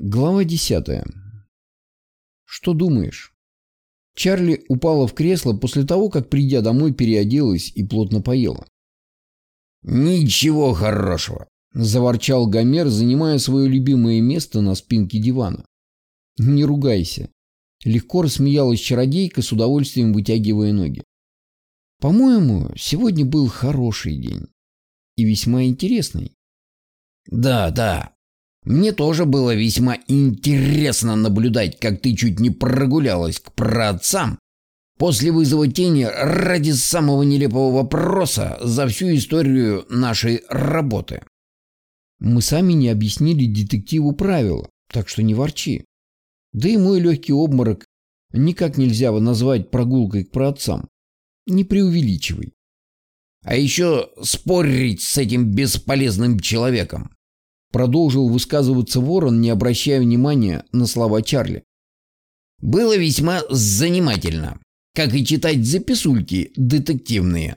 Глава десятая. Что думаешь? Чарли упала в кресло после того, как, придя домой, переоделась и плотно поела. «Ничего хорошего», – заворчал Гомер, занимая свое любимое место на спинке дивана. «Не ругайся». Легко рассмеялась чародейка, с удовольствием вытягивая ноги. «По-моему, сегодня был хороший день. И весьма интересный». «Да, да», мне тоже было весьма интересно наблюдать, как ты чуть не прогулялась к праотцам после вызова тени ради самого нелепого вопроса за всю историю нашей работы. Мы сами не объяснили детективу правила, так что не ворчи. Да и мой легкий обморок никак нельзя назвать прогулкой к праотцам. Не преувеличивай. А еще спорить с этим бесполезным человеком. Продолжил высказываться Ворон, не обращая внимания на слова Чарли. Было весьма занимательно, как и читать записульки детективные.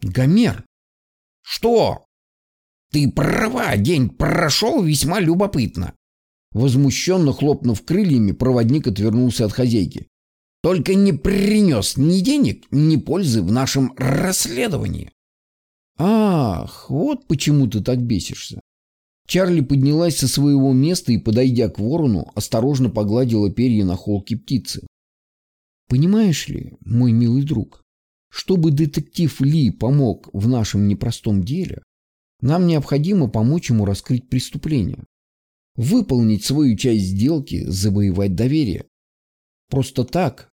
Гомер. Что? Ты права, день прошел весьма любопытно. Возмущенно хлопнув крыльями, проводник отвернулся от хозяйки. Только не принес ни денег, ни пользы в нашем расследовании. Ах, вот почему ты так бесишься. Чарли поднялась со своего места и, подойдя к ворону, осторожно погладила перья на холке птицы. «Понимаешь ли, мой милый друг, чтобы детектив Ли помог в нашем непростом деле, нам необходимо помочь ему раскрыть преступление, выполнить свою часть сделки, завоевать доверие. Просто так,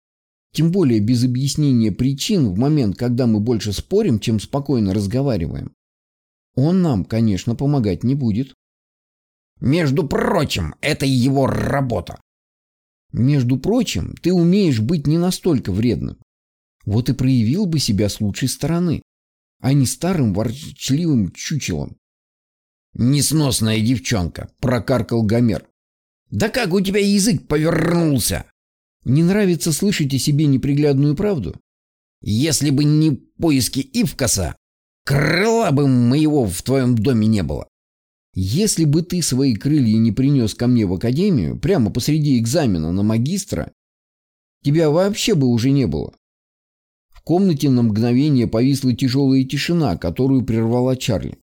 тем более без объяснения причин в момент, когда мы больше спорим, чем спокойно разговариваем, он нам, конечно, помогать не будет. Между прочим, это его работа. Между прочим, ты умеешь быть не настолько вредным. Вот и проявил бы себя с лучшей стороны, а не старым ворчливым чучелом. «Несносная девчонка», — прокаркал Гомер. «Да как у тебя язык повернулся?» «Не нравится слышать о себе неприглядную правду?» «Если бы не поиски Ивкаса, Крыла бы моего в твоем доме не было. Если бы ты свои крылья не принес ко мне в академию, прямо посреди экзамена на магистра, тебя вообще бы уже не было. В комнате на мгновение повисла тяжелая тишина, которую прервала Чарли.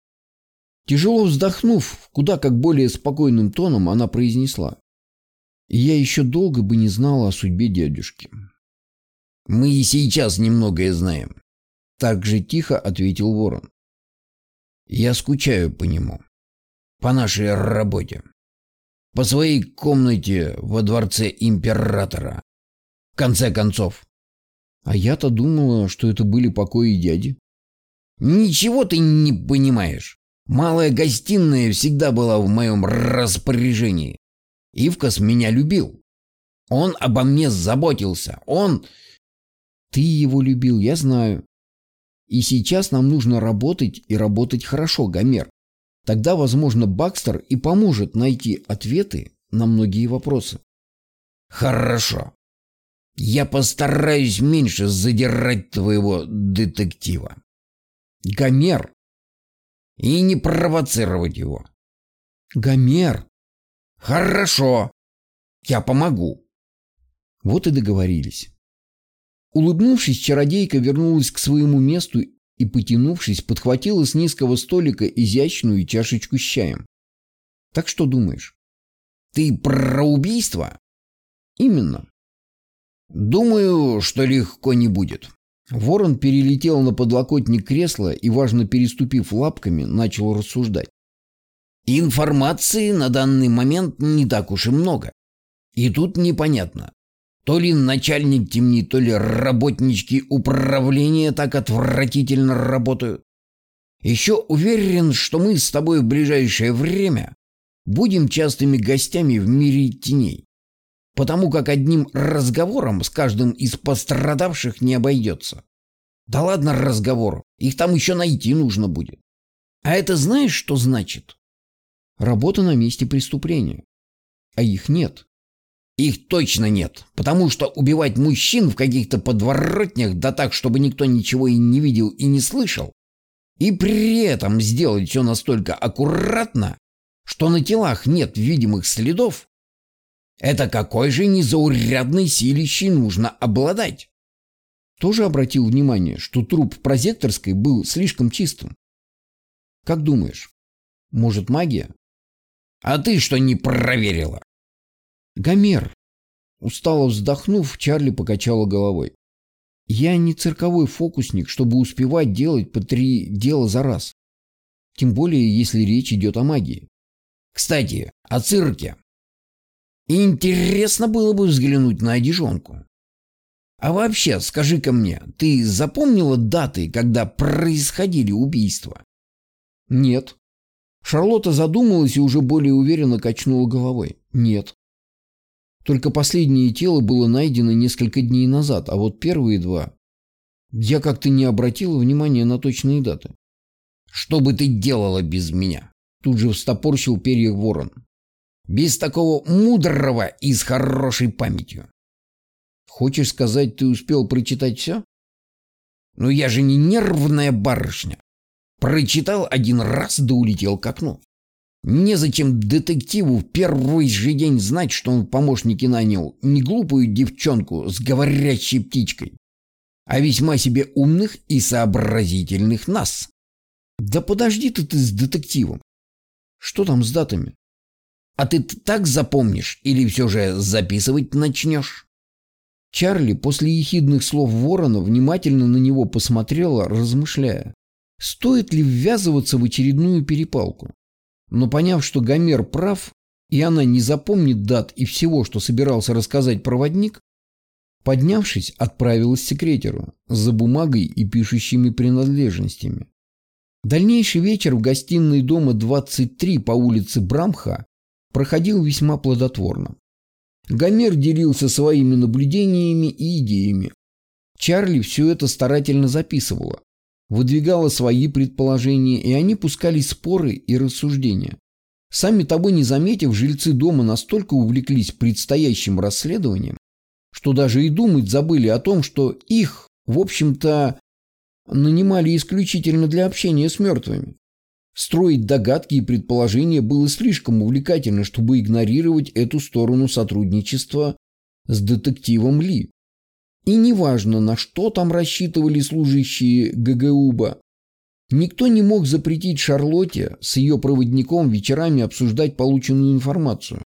Тяжело вздохнув, куда как более спокойным тоном, она произнесла. «Я еще долго бы не знала о судьбе дядюшки». «Мы и сейчас немногое знаем. Так же тихо ответил ворон. Я скучаю по нему. По нашей работе. По своей комнате во дворце императора. В конце концов. А я-то думала, что это были покои дяди. Ничего ты не понимаешь. Малая гостиная всегда была в моем распоряжении. Ивкас меня любил. Он обо мне заботился. Он... Ты его любил, я знаю. И сейчас нам нужно работать и работать хорошо, Гомер. Тогда, возможно, Бакстер и поможет найти ответы на многие вопросы. Хорошо. Я постараюсь меньше задирать твоего детектива. Гомер. И не провоцировать его. Гомер. Хорошо. Я помогу. Вот и договорились. Улыбнувшись, чародейка вернулась к своему месту и, потянувшись, подхватила с низкого столика изящную чашечку с чаем. Так что думаешь? Ты про убийство? Именно. Думаю, что легко не будет. Ворон перелетел на подлокотник кресла и, важно переступив лапками, начал рассуждать. Информации на данный момент не так уж и много. И тут непонятно, то ли начальник темнит, то ли работнички управления так отвратительно работают. Еще уверен, что мы с тобой в ближайшее время будем частыми гостями в мире теней. Потому как одним разговором с каждым из пострадавших не обойдется. Да ладно разговор, их там еще найти нужно будет. А это знаешь, что значит? Работа на месте преступления. А их нет. Их точно нет, потому что убивать мужчин в каких-то подворотнях, да так, чтобы никто ничего и не видел и не слышал, и при этом сделать все настолько аккуратно, что на телах нет видимых следов, это какой же незаурядной силищей нужно обладать? Тоже обратил внимание, что труп прозекторской был слишком чистым. Как думаешь, может магия? А ты что не проверила? Гомер. Устало вздохнув, Чарли покачала головой. Я не цирковой фокусник, чтобы успевать делать по три дела за раз. Тем более, если речь идет о магии. Кстати, о цирке. Интересно было бы взглянуть на одежонку. А вообще, скажи-ка мне, ты запомнила даты, когда происходили убийства? Нет. Шарлотта задумалась и уже более уверенно качнула головой. Нет. Только последнее тело было найдено несколько дней назад, а вот первые два... Я как-то не обратила внимания на точные даты. Что бы ты делала без меня? Тут же встопорщил перья ворон. Без такого мудрого и с хорошей памятью. Хочешь сказать, ты успел прочитать все? Ну я же не нервная барышня. Прочитал один раз да улетел к окну. Незачем детективу в первый же день знать, что он в нанял не глупую девчонку с говорящей птичкой, а весьма себе умных и сообразительных нас. Да подожди ты, ты с детективом. Что там с датами? А ты так запомнишь или все же записывать начнешь? Чарли после ехидных слов ворона внимательно на него посмотрела, размышляя, стоит ли ввязываться в очередную перепалку. Но поняв, что Гомер прав, и она не запомнит дат и всего, что собирался рассказать проводник, поднявшись, отправилась к секретеру за бумагой и пишущими принадлежностями. Дальнейший вечер в гостиной дома 23 по улице Брамха проходил весьма плодотворно. Гомер делился своими наблюдениями и идеями. Чарли все это старательно записывала, выдвигала свои предположения, и они пускали споры и рассуждения. Сами того не заметив, жильцы дома настолько увлеклись предстоящим расследованием, что даже и думать забыли о том, что их, в общем-то, нанимали исключительно для общения с мертвыми. Строить догадки и предположения было слишком увлекательно, чтобы игнорировать эту сторону сотрудничества с детективом Ли. И неважно, на что там рассчитывали служащие ГГУБа, никто не мог запретить Шарлотте с ее проводником вечерами обсуждать полученную информацию.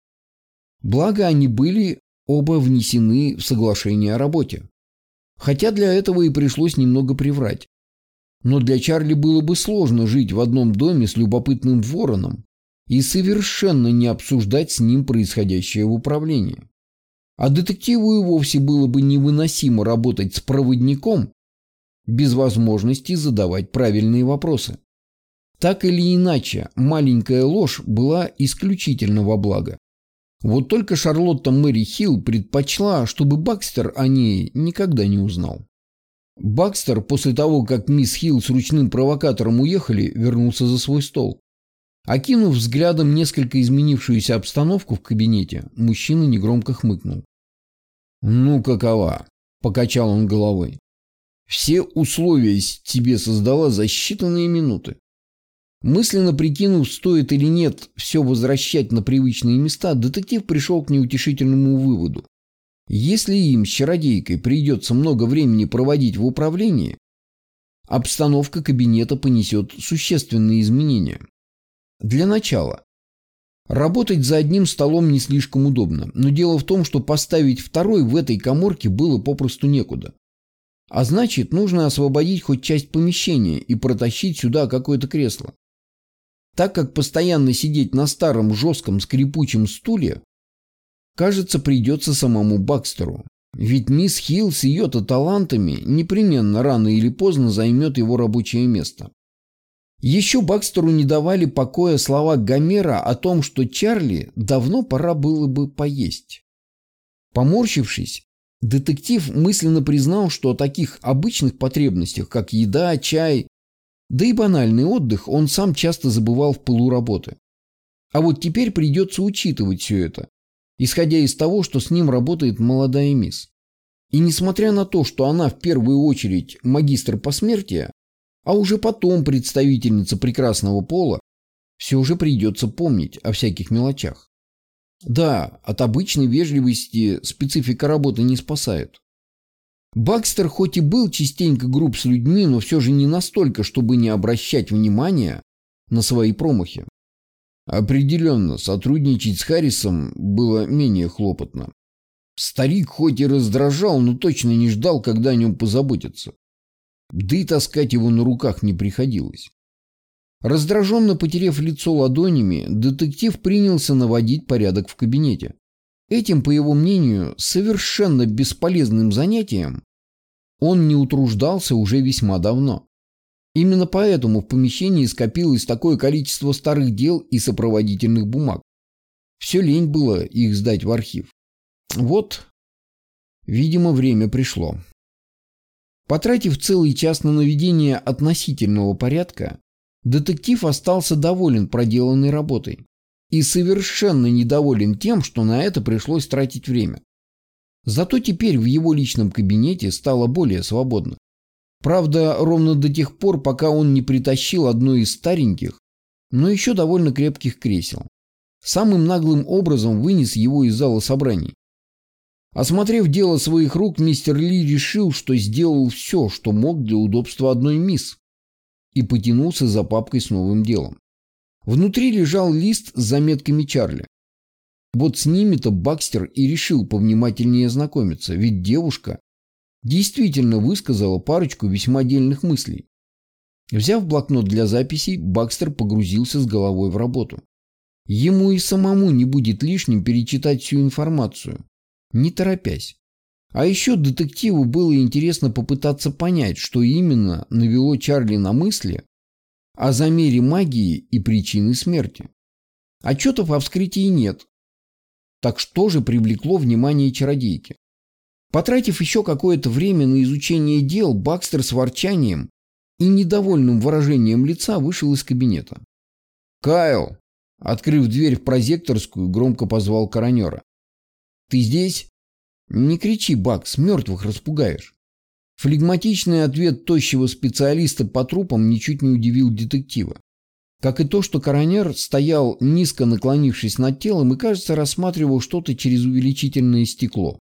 Благо, они были оба внесены в соглашение о работе. Хотя для этого и пришлось немного приврать. Но для Чарли было бы сложно жить в одном доме с любопытным вороном и совершенно не обсуждать с ним происходящее в управлении. А детективу и вовсе было бы невыносимо работать с проводником без возможности задавать правильные вопросы. Так или иначе, маленькая ложь была исключительно во благо. Вот только Шарлотта Мэри Хилл предпочла, чтобы Бакстер о ней никогда не узнал. Бакстер после того, как мисс Хилл с ручным провокатором уехали, вернулся за свой стол. Окинув взглядом несколько изменившуюся обстановку в кабинете, мужчина негромко хмыкнул. «Ну, какова?» – покачал он головой. «Все условия тебе создала за считанные минуты. Мысленно прикинув, стоит или нет все возвращать на привычные места, детектив пришел к неутешительному выводу. Если им с чародейкой придется много времени проводить в управлении, обстановка кабинета понесет существенные изменения. Для начала. Работать за одним столом не слишком удобно, но дело в том, что поставить второй в этой коморке было попросту некуда. А значит, нужно освободить хоть часть помещения и протащить сюда какое-то кресло. Так как постоянно сидеть на старом жестком скрипучем стуле кажется, придется самому Бакстеру. Ведь мисс Хилл с ее-то талантами непременно рано или поздно займет его рабочее место. Еще Бакстеру не давали покоя слова Гомера о том, что Чарли давно пора было бы поесть. Поморщившись, детектив мысленно признал, что о таких обычных потребностях, как еда, чай, да и банальный отдых, он сам часто забывал в пылу работы. А вот теперь придется учитывать все это, исходя из того, что с ним работает молодая мисс. И несмотря на то, что она в первую очередь магистр посмертия, а уже потом представительница прекрасного пола, все же придется помнить о всяких мелочах. Да, от обычной вежливости специфика работы не спасает. Бакстер хоть и был частенько груб с людьми, но все же не настолько, чтобы не обращать внимания на свои промахи. Определенно, сотрудничать с Харрисом было менее хлопотно. Старик хоть и раздражал, но точно не ждал, когда о нем позаботятся. Да и таскать его на руках не приходилось. Раздраженно потерев лицо ладонями, детектив принялся наводить порядок в кабинете. Этим, по его мнению, совершенно бесполезным занятием он не утруждался уже весьма давно. Именно поэтому в помещении скопилось такое количество старых дел и сопроводительных бумаг. Все лень было их сдать в архив. Вот, видимо, время пришло. Потратив целый час на наведение относительного порядка, детектив остался доволен проделанной работой и совершенно недоволен тем, что на это пришлось тратить время. Зато теперь в его личном кабинете стало более свободно. Правда, ровно до тех пор, пока он не притащил одно из стареньких, но еще довольно крепких кресел. Самым наглым образом вынес его из зала собраний. Осмотрев дело своих рук, мистер Ли решил, что сделал все, что мог для удобства одной мисс, и потянулся за папкой с новым делом. Внутри лежал лист с заметками Чарли. Вот с ними-то Бакстер и решил повнимательнее знакомиться, ведь девушка действительно высказала парочку весьма дельных мыслей. Взяв блокнот для записей, Бакстер погрузился с головой в работу. Ему и самому не будет лишним перечитать всю информацию, не торопясь. А еще детективу было интересно попытаться понять, что именно навело Чарли на мысли о замере магии и причины смерти. Отчетов о вскрытии нет. Так что же привлекло внимание чародейки? Потратив еще какое-то время на изучение дел, Бакстер с ворчанием и недовольным выражением лица вышел из кабинета. «Кайл!» Открыв дверь в прозекторскую, громко позвал коронера. «Ты здесь?» «Не кричи, Бакс, мертвых распугаешь». Флегматичный ответ тощего специалиста по трупам ничуть не удивил детектива. Как и то, что коронер стоял, низко наклонившись над телом и, кажется, рассматривал что-то через увеличительное стекло.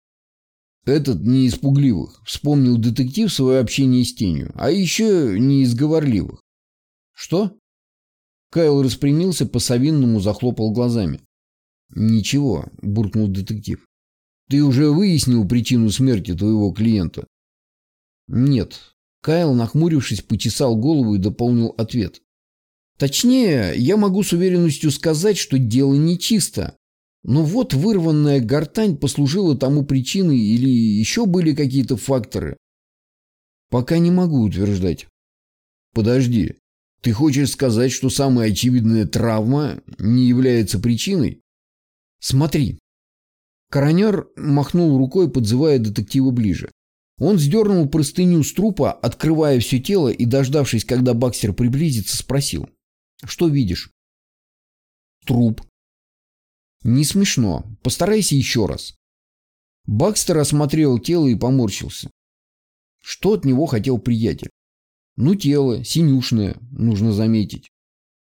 Этот не из пугливых, вспомнил детектив свое общение с тенью, а еще не из говорливых. Что? Кайл распрямился, по-совинному захлопал глазами. «Ничего», – буркнул детектив. «Ты уже выяснил причину смерти твоего клиента?» «Нет». Кайл, нахмурившись, почесал голову и дополнил ответ. «Точнее, я могу с уверенностью сказать, что дело нечисто. Но вот вырванная гортань послужила тому причиной или еще были какие-то факторы. Пока не могу утверждать. Подожди, ты хочешь сказать, что самая очевидная травма не является причиной? Смотри. Коронер махнул рукой, подзывая детектива ближе. Он сдернул простыню с трупа, открывая все тело и, дождавшись, когда Бакстер приблизится, спросил. Что видишь? Труп, не смешно. Постарайся еще раз. Бакстер осмотрел тело и поморщился. Что от него хотел приятель? Ну, тело, синюшное, нужно заметить.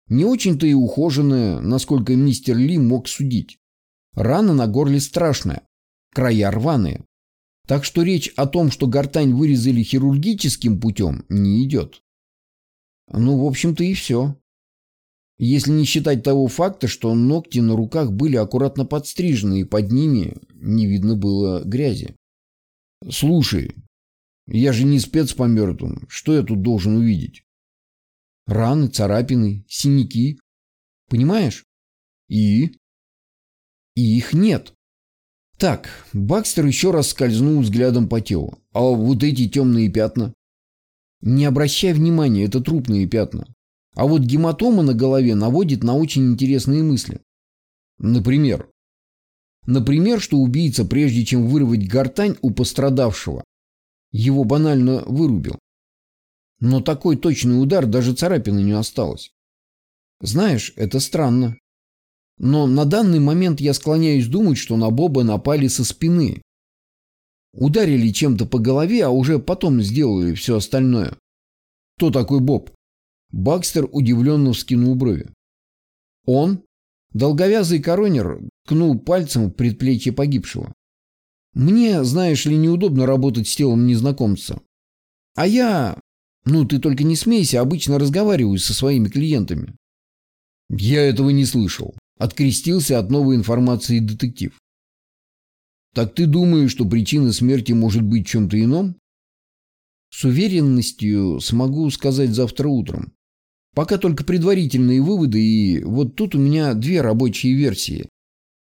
Не очень-то и ухоженное, насколько мистер Ли мог судить. Рана на горле страшная, края рваные. Так что речь о том, что гортань вырезали хирургическим путем, не идет. Ну, в общем-то и все. Если не считать того факта, что ногти на руках были аккуратно подстрижены, и под ними не видно было грязи. «Слушай, я же не спец по мертвым. Что я тут должен увидеть?» «Раны, царапины, синяки. Понимаешь?» «И?» «И их нет». Так, Бакстер еще раз скользнул взглядом по телу. А вот эти темные пятна? Не обращай внимания, это трупные пятна. А вот гематома на голове наводит на очень интересные мысли. Например, например, что убийца, прежде чем вырвать гортань у пострадавшего, его банально вырубил. Но такой точный удар даже царапины не осталось. Знаешь, это странно. Но на данный момент я склоняюсь думать, что на Боба напали со спины. Ударили чем-то по голове, а уже потом сделали все остальное. Кто такой Боб? Бакстер удивленно вскинул брови. Он, долговязый коронер, ткнул пальцем в предплечье погибшего. Мне, знаешь ли, неудобно работать с телом незнакомца. А я, ну ты только не смейся, обычно разговариваю со своими клиентами. Я этого не слышал. Открестился от новой информации детектив. Так ты думаешь, что причина смерти может быть чем-то ином? С уверенностью смогу сказать завтра утром. Пока только предварительные выводы, и вот тут у меня две рабочие версии.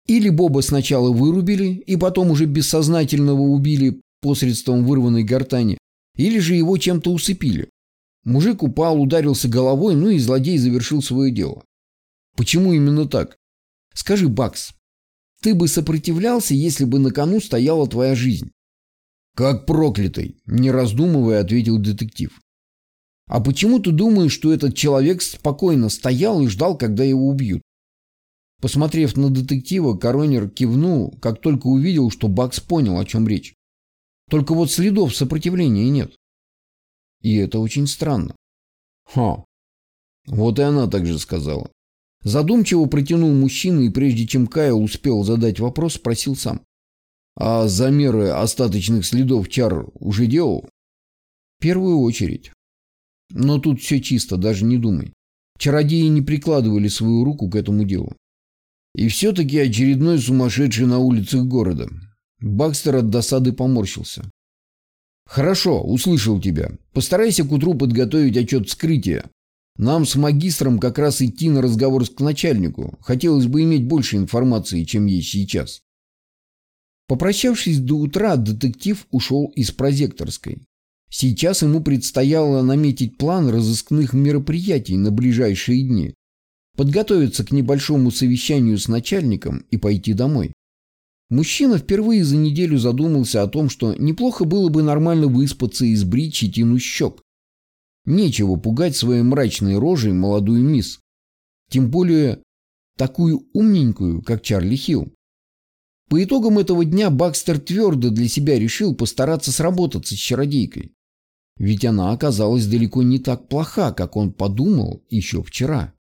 Или Боба сначала вырубили, и потом уже бессознательного убили посредством вырванной гортани, или же его чем-то усыпили. Мужик упал, ударился головой, ну и злодей завершил свое дело. Почему именно так? Скажи, Бакс, ты бы сопротивлялся, если бы на кону стояла твоя жизнь? Как проклятый, не раздумывая, ответил детектив. А почему ты думаешь, что этот человек спокойно стоял и ждал, когда его убьют? Посмотрев на детектива, коронер кивнул, как только увидел, что Бакс понял, о чем речь. Только вот следов сопротивления нет. И это очень странно. Ха. Вот и она также сказала. Задумчиво протянул мужчина и прежде чем Кайл успел задать вопрос, спросил сам. А замеры остаточных следов чар уже делал? В первую очередь. Но тут все чисто, даже не думай. Чародеи не прикладывали свою руку к этому делу. И все-таки очередной сумасшедший на улицах города. Бакстер от досады поморщился. «Хорошо, услышал тебя. Постарайся к утру подготовить отчет вскрытия. Нам с магистром как раз идти на разговор к начальнику. Хотелось бы иметь больше информации, чем есть сейчас». Попрощавшись до утра, детектив ушел из прозекторской. Сейчас ему предстояло наметить план разыскных мероприятий на ближайшие дни, подготовиться к небольшому совещанию с начальником и пойти домой. Мужчина впервые за неделю задумался о том, что неплохо было бы нормально выспаться и сбрить щетину щек. Нечего пугать своей мрачной рожей молодую мисс. Тем более такую умненькую, как Чарли Хилл. По итогам этого дня Бакстер твердо для себя решил постараться сработаться с чародейкой. Ведь она оказалась далеко не так плоха, как он подумал еще вчера.